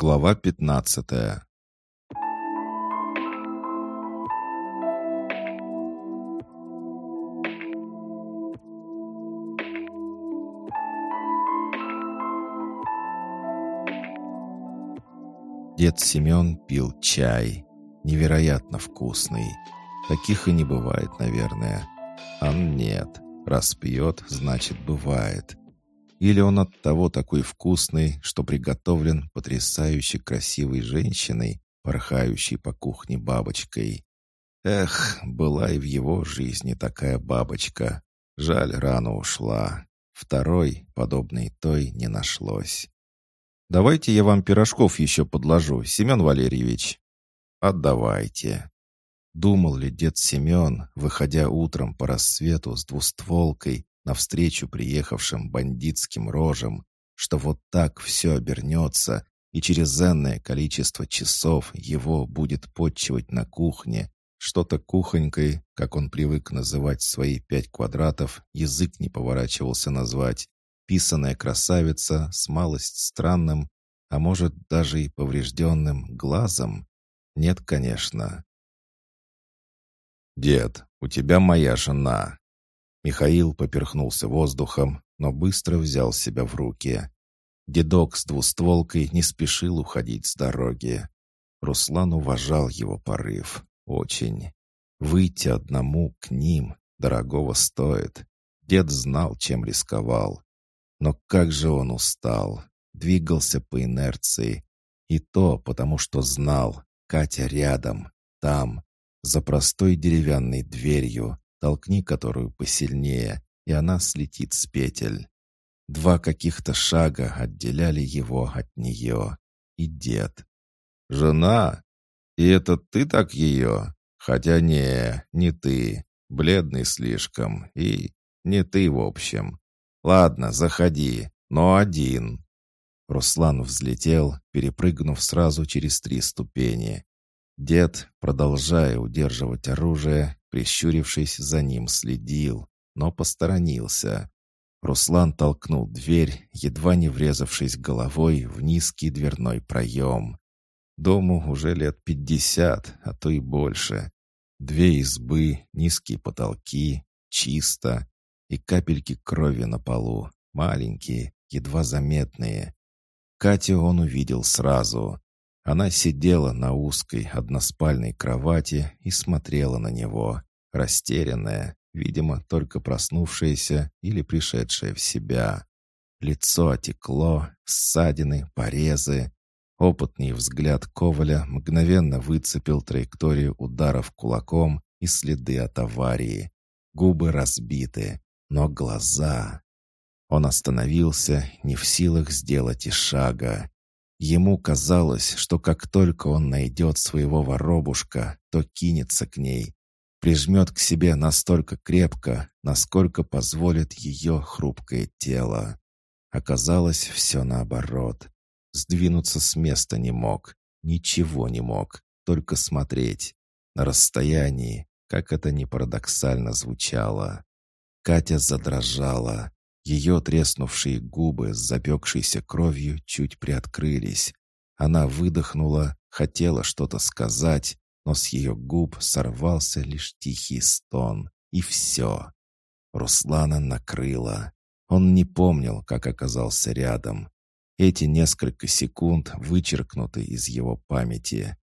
Глава пятнадцатая Дед Семен пил чай. Невероятно вкусный. Таких и не бывает, наверное. А нет. Раз пьет, значит, бывает. Или он от того такой вкусный, что приготовлен потрясающе красивой женщиной, порхающей по кухне бабочкой. Эх, была и в его жизни такая бабочка. Жаль, рано ушла. Второй, подобной той, не нашлось. «Давайте я вам пирожков еще подложу, Семен Валерьевич». «Отдавайте». Думал ли дед Семен, выходя утром по рассвету с двустволкой навстречу приехавшим бандитским рожам, что вот так все обернется, и через энное количество часов его будет подчивать на кухне, что-то кухонькой, как он привык называть свои пять квадратов, язык не поворачивался назвать, писаная красавица с малость странным, а может даже и поврежденным глазом? Нет, конечно. «Дед, у тебя моя жена». Михаил поперхнулся воздухом, но быстро взял себя в руки. Дедок с двустволкой не спешил уходить с дороги. Руслан уважал его порыв. Очень. Выйти одному к ним дорогого стоит. Дед знал, чем рисковал. Но как же он устал, двигался по инерции. И то потому, что знал, Катя рядом, там, за простой деревянной дверью, толкни которую посильнее, и она слетит с петель. Два каких-то шага отделяли его от нее. И дед. «Жена? И это ты так ее? Хотя не, не ты. Бледный слишком. И не ты, в общем. «Ладно, заходи, но один». Руслан взлетел, перепрыгнув сразу через три ступени. Дед, продолжая удерживать оружие, прищурившись, за ним следил, но посторонился. Руслан толкнул дверь, едва не врезавшись головой в низкий дверной проем. Дому уже лет пятьдесят, а то и больше. Две избы, низкие потолки, чисто и капельки крови на полу, маленькие, едва заметные. Катю он увидел сразу. Она сидела на узкой односпальной кровати и смотрела на него, растерянная, видимо, только проснувшаяся или пришедшая в себя. Лицо отекло, ссадины, порезы. Опытный взгляд Коваля мгновенно выцепил траекторию ударов кулаком и следы от аварии. Губы разбиты, но глаза... Он остановился, не в силах сделать и шага. Ему казалось, что как только он найдет своего воробушка, то кинется к ней, прижмет к себе настолько крепко, насколько позволит ее хрупкое тело. Оказалось, все наоборот. Сдвинуться с места не мог, ничего не мог, только смотреть. На расстоянии, как это ни парадоксально звучало. Катя задрожала. Ее треснувшие губы с запекшейся кровью чуть приоткрылись. Она выдохнула, хотела что-то сказать, но с ее губ сорвался лишь тихий стон. И все. Руслана накрыла. Он не помнил, как оказался рядом. Эти несколько секунд вычеркнуты из его памяти.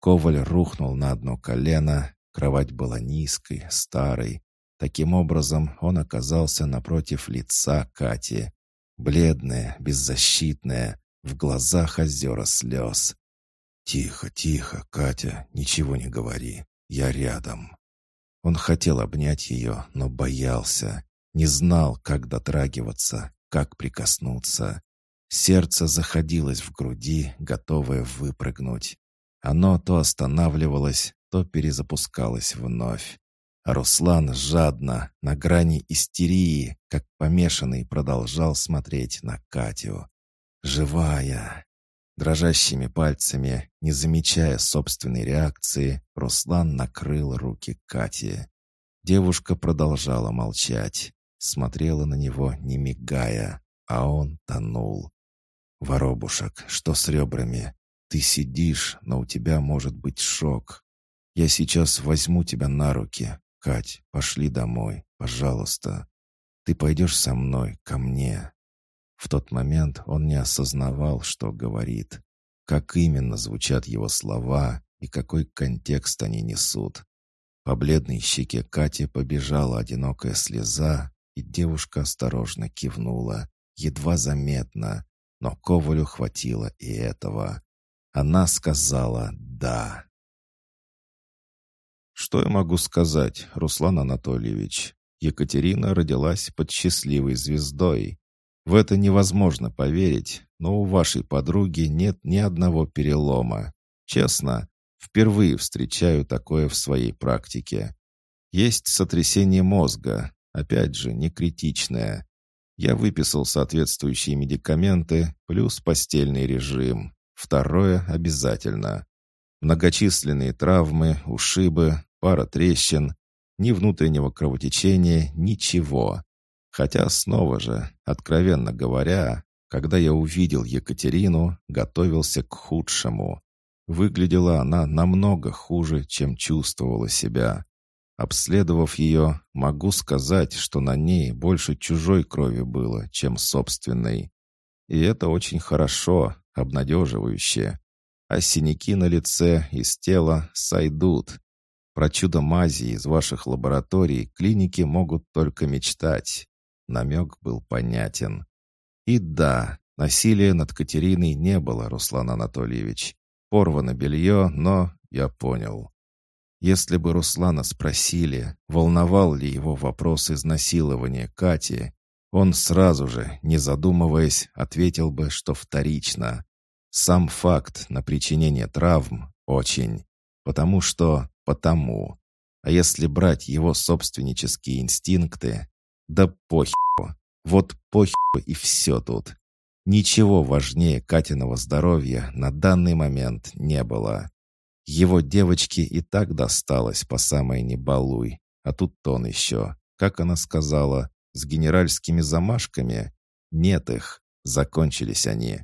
Коваль рухнул на одно колено, кровать была низкой, старой, Таким образом, он оказался напротив лица Кати. Бледная, беззащитная, в глазах озера слез. «Тихо, тихо, Катя, ничего не говори. Я рядом». Он хотел обнять ее, но боялся. Не знал, как дотрагиваться, как прикоснуться. Сердце заходилось в груди, готовое выпрыгнуть. Оно то останавливалось, то перезапускалось вновь. Руслан жадно, на грани истерии, как помешанный, продолжал смотреть на Катю. «Живая!» Дрожащими пальцами, не замечая собственной реакции, Руслан накрыл руки Кати. Девушка продолжала молчать, смотрела на него, не мигая, а он тонул. «Воробушек, что с ребрами? Ты сидишь, но у тебя может быть шок. Я сейчас возьму тебя на руки. Кать, пошли домой, пожалуйста. Ты пойдешь со мной, ко мне». В тот момент он не осознавал, что говорит, как именно звучат его слова и какой контекст они несут. По бледной щеке Кати побежала одинокая слеза, и девушка осторожно кивнула, едва заметно, но Ковалю хватило и этого. Она сказала «да». «Что я могу сказать, Руслан Анатольевич? Екатерина родилась под счастливой звездой. В это невозможно поверить, но у вашей подруги нет ни одного перелома. Честно, впервые встречаю такое в своей практике. Есть сотрясение мозга, опять же, не критичное. Я выписал соответствующие медикаменты плюс постельный режим. Второе обязательно. Многочисленные травмы, ушибы, пара трещин, ни внутреннего кровотечения, ничего. Хотя снова же, откровенно говоря, когда я увидел Екатерину, готовился к худшему. Выглядела она намного хуже, чем чувствовала себя. Обследовав ее, могу сказать, что на ней больше чужой крови было, чем собственной. И это очень хорошо, обнадеживающе. А синяки на лице из тела сойдут. Про чудо мази из ваших лабораторий клиники могут только мечтать. Намек был понятен. И да, насилия над Катериной не было, Руслан Анатольевич. Порвано белье, но я понял. Если бы Руслана спросили, волновал ли его вопрос изнасилования Кати, он сразу же, не задумываясь, ответил бы, что вторично. Сам факт на причинение травм очень. Потому что потому. А если брать его собственнические инстинкты, да похеру. Вот похеру и все тут. Ничего важнее Катиного здоровья на данный момент не было. Его девочке и так досталось по самой небалуй. А тут он еще, как она сказала, с генеральскими замашками. Нет их, закончились они.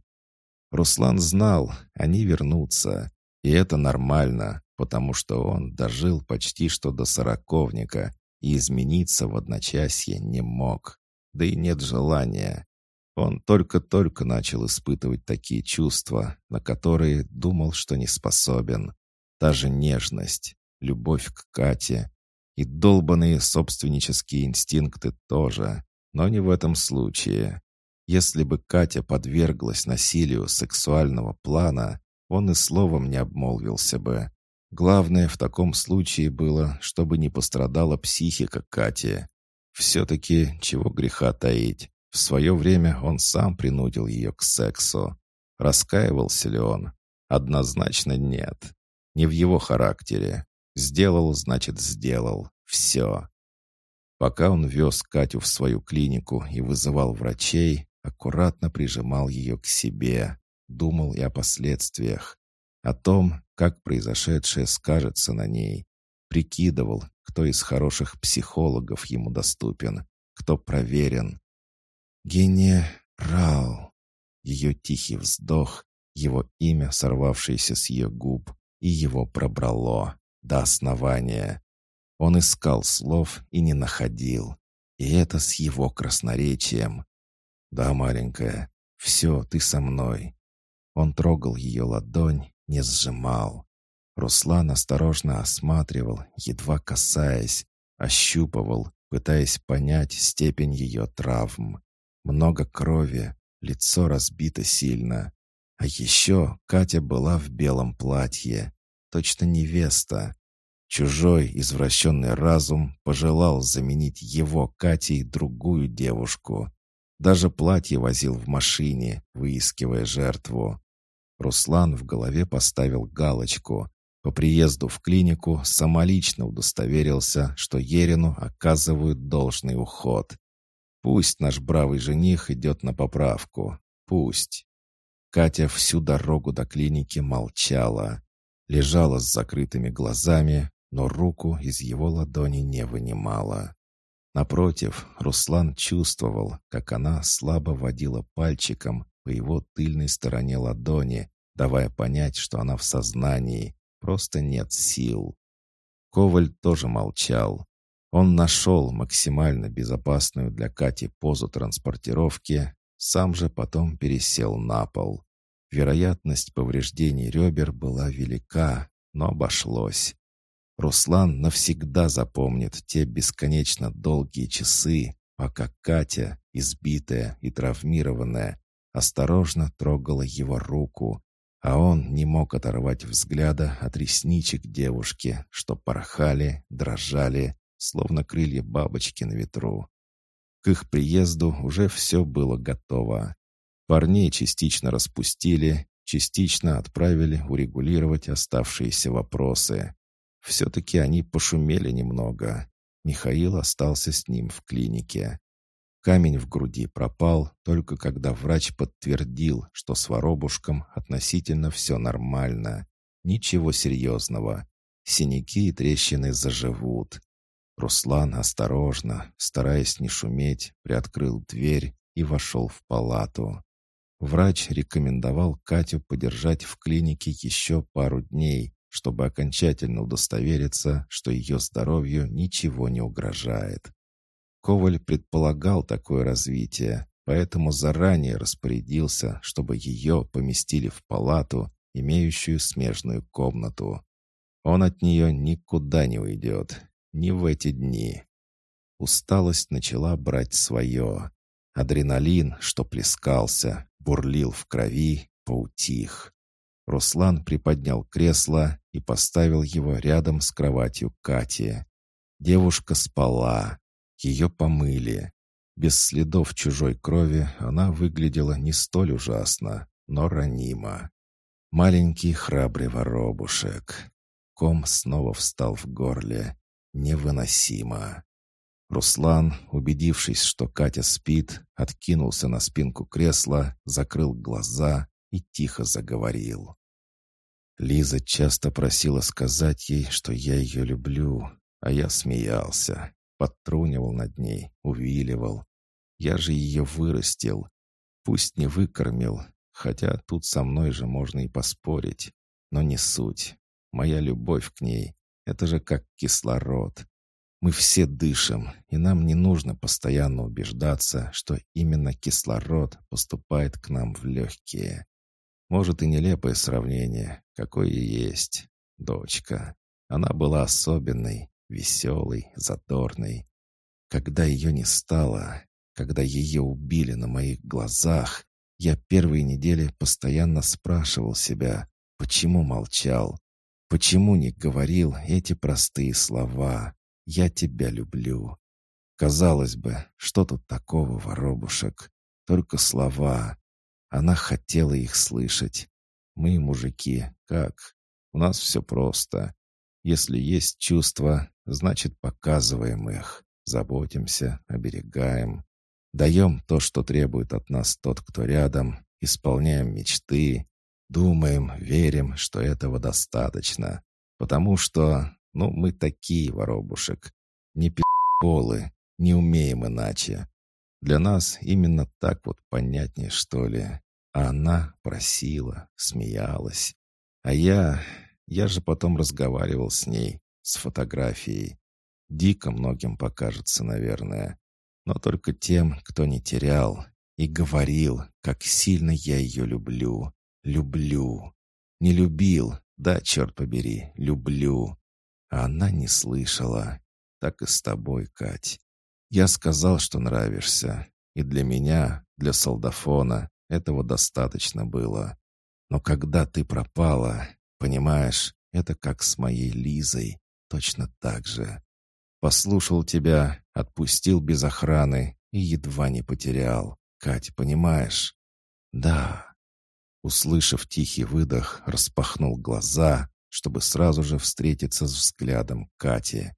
Руслан знал, они вернутся. И это нормально, потому что он дожил почти что до сороковника и измениться в одночасье не мог. Да и нет желания. Он только-только начал испытывать такие чувства, на которые думал, что не способен. Та же нежность, любовь к Кате и долбанные собственнические инстинкты тоже, но не в этом случае. Если бы Катя подверглась насилию сексуального плана, он и словом не обмолвился бы. Главное в таком случае было, чтобы не пострадала психика Кати. Все-таки, чего греха таить, в свое время он сам принудил ее к сексу. Раскаивался ли он? Однозначно нет. Не в его характере. Сделал, значит, сделал. Все. Пока он вез Катю в свою клинику и вызывал врачей, аккуратно прижимал ее к себе, думал и о последствиях, о том, как произошедшее скажется на ней, прикидывал, кто из хороших психологов ему доступен, кто проверен. «Генерал!» Ее тихий вздох, его имя, сорвавшееся с ее губ, и его пробрало до основания. Он искал слов и не находил. И это с его красноречием. «Да, маленькая, все, ты со мной». Он трогал ее ладонь, не сжимал. Руслан осторожно осматривал, едва касаясь, ощупывал, пытаясь понять степень ее травм. Много крови, лицо разбито сильно. А еще Катя была в белом платье, точно невеста. Чужой извращенный разум пожелал заменить его Катей другую девушку. Даже платье возил в машине, выискивая жертву. Руслан в голове поставил галочку. По приезду в клинику самолично удостоверился, что Ерину оказывают должный уход. Пусть наш бравый жених идет на поправку. Пусть. Катя всю дорогу до клиники молчала. Лежала с закрытыми глазами, но руку из его ладони не вынимала. Напротив, Руслан чувствовал, как она слабо водила пальчиком по его тыльной стороне ладони, давая понять, что она в сознании, просто нет сил. Коваль тоже молчал. Он нашел максимально безопасную для Кати позу транспортировки, сам же потом пересел на пол. Вероятность повреждений ребер была велика, но обошлось. Руслан навсегда запомнит те бесконечно долгие часы, пока Катя, избитая и травмированная, осторожно трогала его руку, а он не мог оторвать взгляда от ресничек девушки, что порхали, дрожали, словно крылья бабочки на ветру. К их приезду уже все было готово. Парней частично распустили, частично отправили урегулировать оставшиеся вопросы. Все-таки они пошумели немного. Михаил остался с ним в клинике. Камень в груди пропал, только когда врач подтвердил, что с воробушком относительно все нормально. Ничего серьезного. Синяки и трещины заживут. Руслан осторожно, стараясь не шуметь, приоткрыл дверь и вошел в палату. Врач рекомендовал Катю подержать в клинике еще пару дней, чтобы окончательно удостовериться, что ее здоровью ничего не угрожает. Коваль предполагал такое развитие, поэтому заранее распорядился, чтобы ее поместили в палату, имеющую смежную комнату. Он от нее никуда не уйдет, не в эти дни. Усталость начала брать свое. Адреналин, что плескался, бурлил в крови, поутих. Руслан приподнял кресло и поставил его рядом с кроватью Кати. Девушка спала. Ее помыли. Без следов чужой крови она выглядела не столь ужасно, но ранимо. Маленький храбрый воробушек. Ком снова встал в горле. Невыносимо. Руслан, убедившись, что Катя спит, откинулся на спинку кресла, закрыл глаза и тихо заговорил. Лиза часто просила сказать ей, что я ее люблю, а я смеялся, подтрунивал над ней, увиливал. Я же ее вырастил. Пусть не выкормил, хотя тут со мной же можно и поспорить. Но не суть. Моя любовь к ней — это же как кислород. Мы все дышим, и нам не нужно постоянно убеждаться, что именно кислород поступает к нам в легкие. Может и нелепое сравнение, какое и есть. Дочка. Она была особенной, веселой, задорной. Когда ее не стало, когда ее убили на моих глазах, я первые недели постоянно спрашивал себя, почему молчал, почему не говорил эти простые слова. «Я тебя люблю». Казалось бы, что тут такого, воробушек? Только слова. Она хотела их слышать. Мы, мужики, как? У нас все просто. Если есть чувства, значит, показываем их. Заботимся, оберегаем. Даем то, что требует от нас тот, кто рядом. Исполняем мечты. Думаем, верим, что этого достаточно. Потому что ну, мы такие, воробушек. Не пи***полы, не умеем иначе. Для нас именно так вот понятнее, что ли. А она просила, смеялась. А я... Я же потом разговаривал с ней, с фотографией. Дико многим покажется, наверное. Но только тем, кто не терял. И говорил, как сильно я ее люблю. Люблю. Не любил, да, черт побери, люблю. А она не слышала. Так и с тобой, Кать. Я сказал, что нравишься. И для меня, для солдафона, этого достаточно было. Но когда ты пропала, понимаешь, это как с моей Лизой, точно так же. Послушал тебя, отпустил без охраны и едва не потерял. Кать, понимаешь? Да. Услышав тихий выдох, распахнул глаза, чтобы сразу же встретиться с взглядом Кати.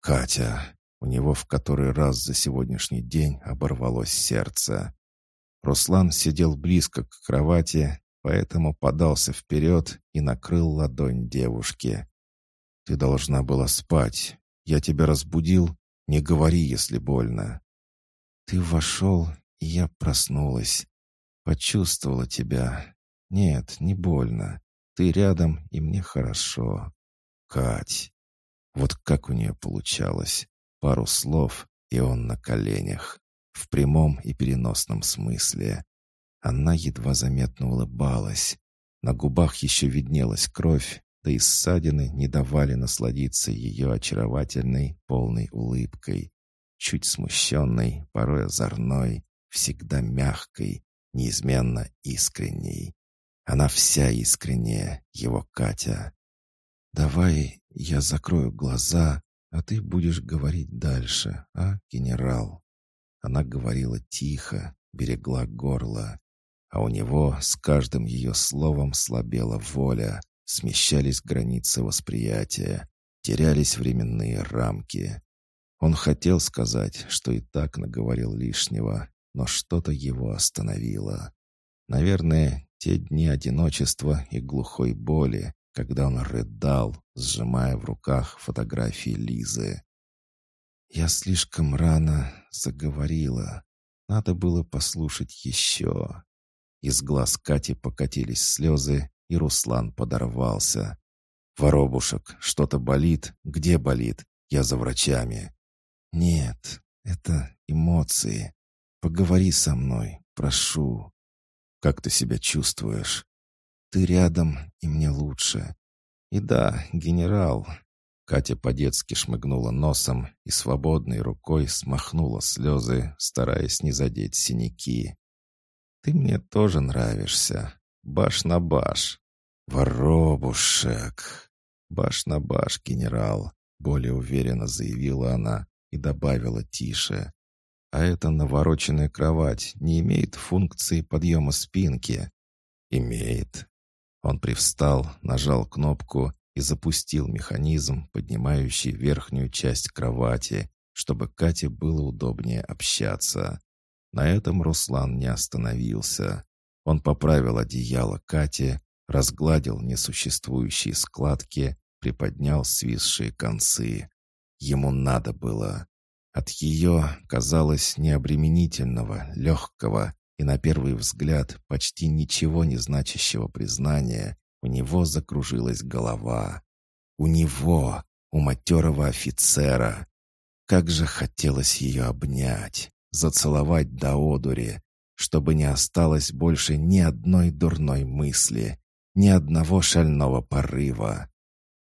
«Катя!» У него в который раз за сегодняшний день оборвалось сердце. Руслан сидел близко к кровати, поэтому подался вперед и накрыл ладонь девушки. «Ты должна была спать. Я тебя разбудил? Не говори, если больно». «Ты вошел, и я проснулась. Почувствовала тебя. «Нет, не больно. Ты рядом, и мне хорошо. Кать!» Вот как у нее получалось. Пару слов, и он на коленях. В прямом и переносном смысле. Она едва заметно улыбалась. На губах еще виднелась кровь, да и ссадины не давали насладиться ее очаровательной, полной улыбкой. Чуть смущенной, порой озорной, всегда мягкой, неизменно искренней. Она вся искренняя, его Катя. «Давай я закрою глаза, а ты будешь говорить дальше, а, генерал?» Она говорила тихо, берегла горло, а у него с каждым ее словом слабела воля, смещались границы восприятия, терялись временные рамки. Он хотел сказать, что и так наговорил лишнего, но что-то его остановило. Наверное, те дни одиночества и глухой боли, когда он рыдал, сжимая в руках фотографии Лизы. «Я слишком рано заговорила. Надо было послушать еще». Из глаз Кати покатились слезы, и Руслан подорвался. «Воробушек, что-то болит? Где болит? Я за врачами». «Нет, это эмоции. Поговори со мной, прошу». «Как ты себя чувствуешь?» «Ты рядом, и мне лучше. И да, генерал». Катя по-детски шмыгнула носом и свободной рукой смахнула слезы, стараясь не задеть синяки. «Ты мне тоже нравишься. Баш на баш. Воробушек. Баш на баш, генерал», — более уверенно заявила она и добавила тише. «А эта навороченная кровать не имеет функции подъема спинки?» «Имеет». Он привстал, нажал кнопку и запустил механизм, поднимающий верхнюю часть кровати, чтобы Кате было удобнее общаться. На этом Руслан не остановился. Он поправил одеяло Кате, разгладил несуществующие складки, приподнял свисшие концы. Ему надо было. От ее, казалось, необременительного, легкого и, на первый взгляд, почти ничего не значащего признания, у него закружилась голова. У него, у матерого офицера. Как же хотелось ее обнять зацеловать до одури, чтобы не осталось больше ни одной дурной мысли, ни одного шального порыва.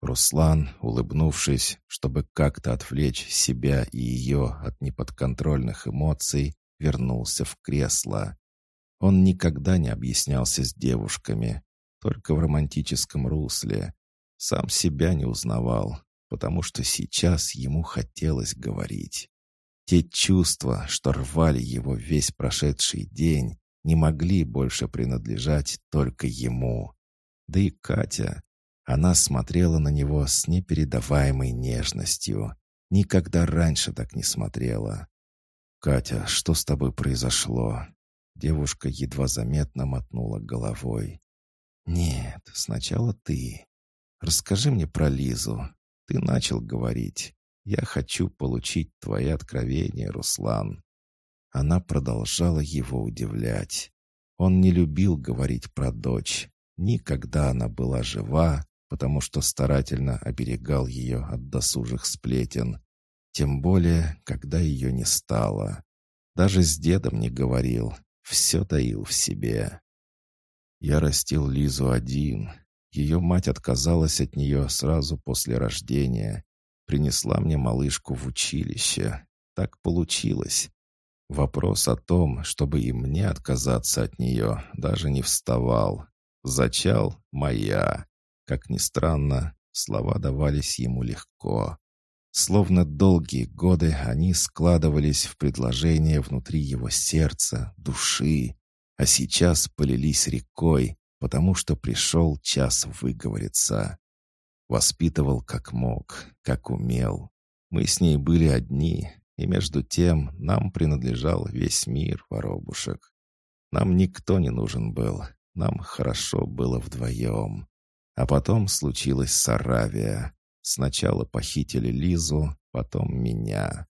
Руслан, улыбнувшись, чтобы как-то отвлечь себя и ее от неподконтрольных эмоций, вернулся в кресло. Он никогда не объяснялся с девушками, только в романтическом русле. Сам себя не узнавал, потому что сейчас ему хотелось говорить. Те чувства, что рвали его весь прошедший день, не могли больше принадлежать только ему. Да и Катя, она смотрела на него с непередаваемой нежностью. Никогда раньше так не смотрела. «Катя, что с тобой произошло?» Девушка едва заметно мотнула головой. «Нет, сначала ты. Расскажи мне про Лизу. Ты начал говорить. Я хочу получить твои откровения, Руслан». Она продолжала его удивлять. Он не любил говорить про дочь. Никогда она была жива, потому что старательно оберегал ее от досужих сплетен. Тем более, когда ее не стало. Даже с дедом не говорил, все таил в себе. Я растил Лизу один. Ее мать отказалась от нее сразу после рождения принесла мне малышку в училище. Так получилось. Вопрос о том, чтобы и мне отказаться от нее, даже не вставал. Зачал — моя. Как ни странно, слова давались ему легко. Словно долгие годы они складывались в предложения внутри его сердца, души, а сейчас полились рекой, потому что пришел час выговориться. Воспитывал как мог, как умел. Мы с ней были одни, и между тем нам принадлежал весь мир, воробушек. Нам никто не нужен был, нам хорошо было вдвоем. А потом случилась Саравия. Сначала похитили Лизу, потом меня.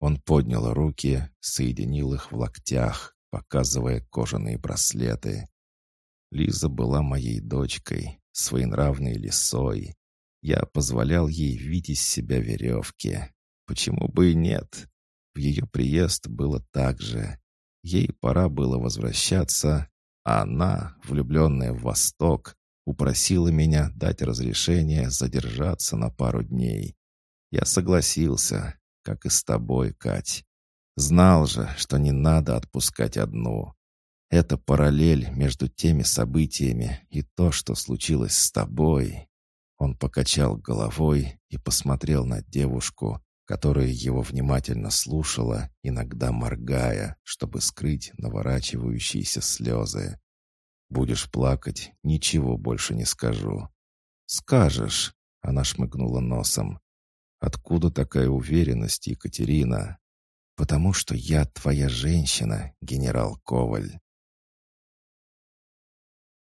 Он поднял руки, соединил их в локтях, показывая кожаные браслеты. Лиза была моей дочкой, своенравной лисой. Я позволял ей видеть себя веревки. Почему бы и нет? В ее приезд было так же. Ей пора было возвращаться, а она, влюбленная в Восток, упросила меня дать разрешение задержаться на пару дней. Я согласился, как и с тобой, Кать. Знал же, что не надо отпускать одну. Это параллель между теми событиями и то, что случилось с тобой. Он покачал головой и посмотрел на девушку, которая его внимательно слушала, иногда моргая, чтобы скрыть наворачивающиеся слезы. «Будешь плакать, ничего больше не скажу». «Скажешь», — она шмыгнула носом. «Откуда такая уверенность, Екатерина?» «Потому что я твоя женщина, генерал Коваль».